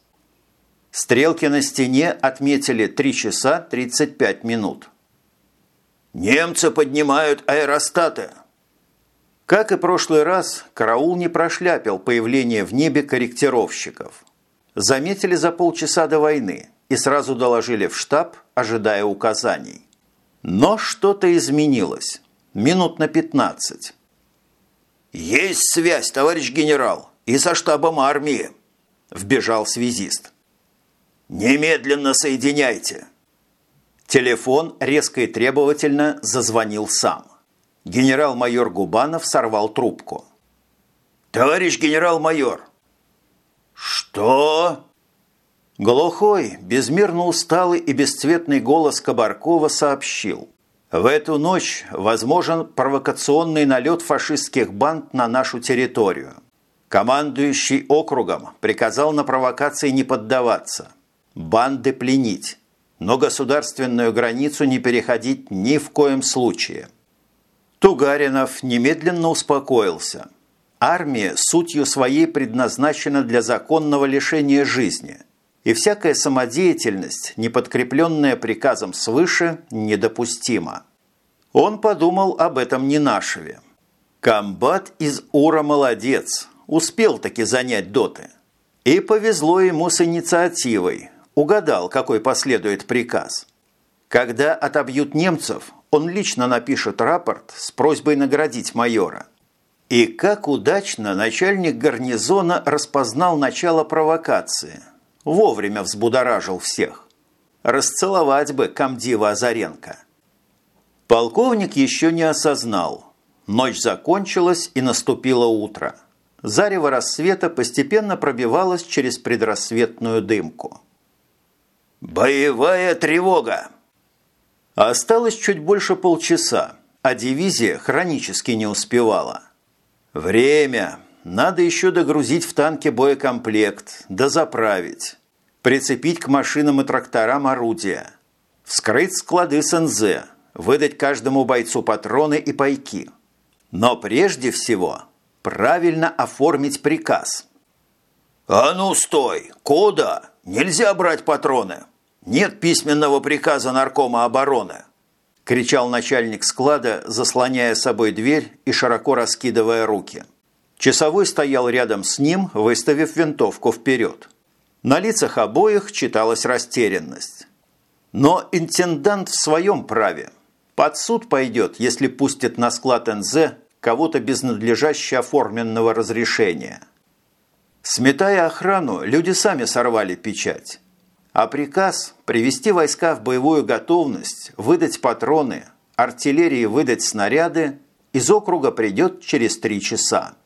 Стрелки на стене отметили 3 часа 35 минут. «Немцы поднимают аэростаты!» Как и прошлый раз, караул не прошляпил появление в небе корректировщиков. Заметили за полчаса до войны и сразу доложили в штаб, ожидая указаний. Но что-то изменилось. Минут на 15. «Есть связь, товарищ генерал, и со штабом армии!» Вбежал связист. «Немедленно соединяйте!» Телефон резко и требовательно зазвонил сам. Генерал-майор Губанов сорвал трубку. «Товарищ генерал-майор!» «Что?» Глухой, безмерно усталый и бесцветный голос Кабаркова сообщил. В эту ночь возможен провокационный налет фашистских банд на нашу территорию. Командующий округом приказал на провокации не поддаваться. Банды пленить но государственную границу не переходить ни в коем случае. Тугаринов немедленно успокоился. Армия сутью своей предназначена для законного лишения жизни, и всякая самодеятельность, не подкрепленная приказом свыше, недопустима. Он подумал об этом Нинашеве. Комбат из Ура молодец, успел таки занять доты. И повезло ему с инициативой, угадал, какой последует приказ. Когда отобьют немцев, он лично напишет рапорт с просьбой наградить майора. И как удачно начальник гарнизона распознал начало провокации. Вовремя взбудоражил всех. Расцеловать бы комдива Азаренко. Полковник еще не осознал. Ночь закончилась и наступило утро. Зарево рассвета постепенно пробивалось через предрассветную дымку. «Боевая тревога!» Осталось чуть больше полчаса, а дивизия хронически не успевала. Время. Надо еще догрузить в танке боекомплект, дозаправить. Прицепить к машинам и тракторам орудия. Вскрыть склады СНЗ. Выдать каждому бойцу патроны и пайки. Но прежде всего правильно оформить приказ. «А ну стой! Куда? Нельзя брать патроны!» «Нет письменного приказа наркома обороны!» – кричал начальник склада, заслоняя собой дверь и широко раскидывая руки. Часовой стоял рядом с ним, выставив винтовку вперед. На лицах обоих читалась растерянность. Но интендант в своем праве. Под суд пойдет, если пустит на склад НЗ кого-то без надлежаще оформленного разрешения. Сметая охрану, люди сами сорвали печать а приказ привести войска в боевую готовность, выдать патроны, артиллерии выдать снаряды из округа придет через три часа.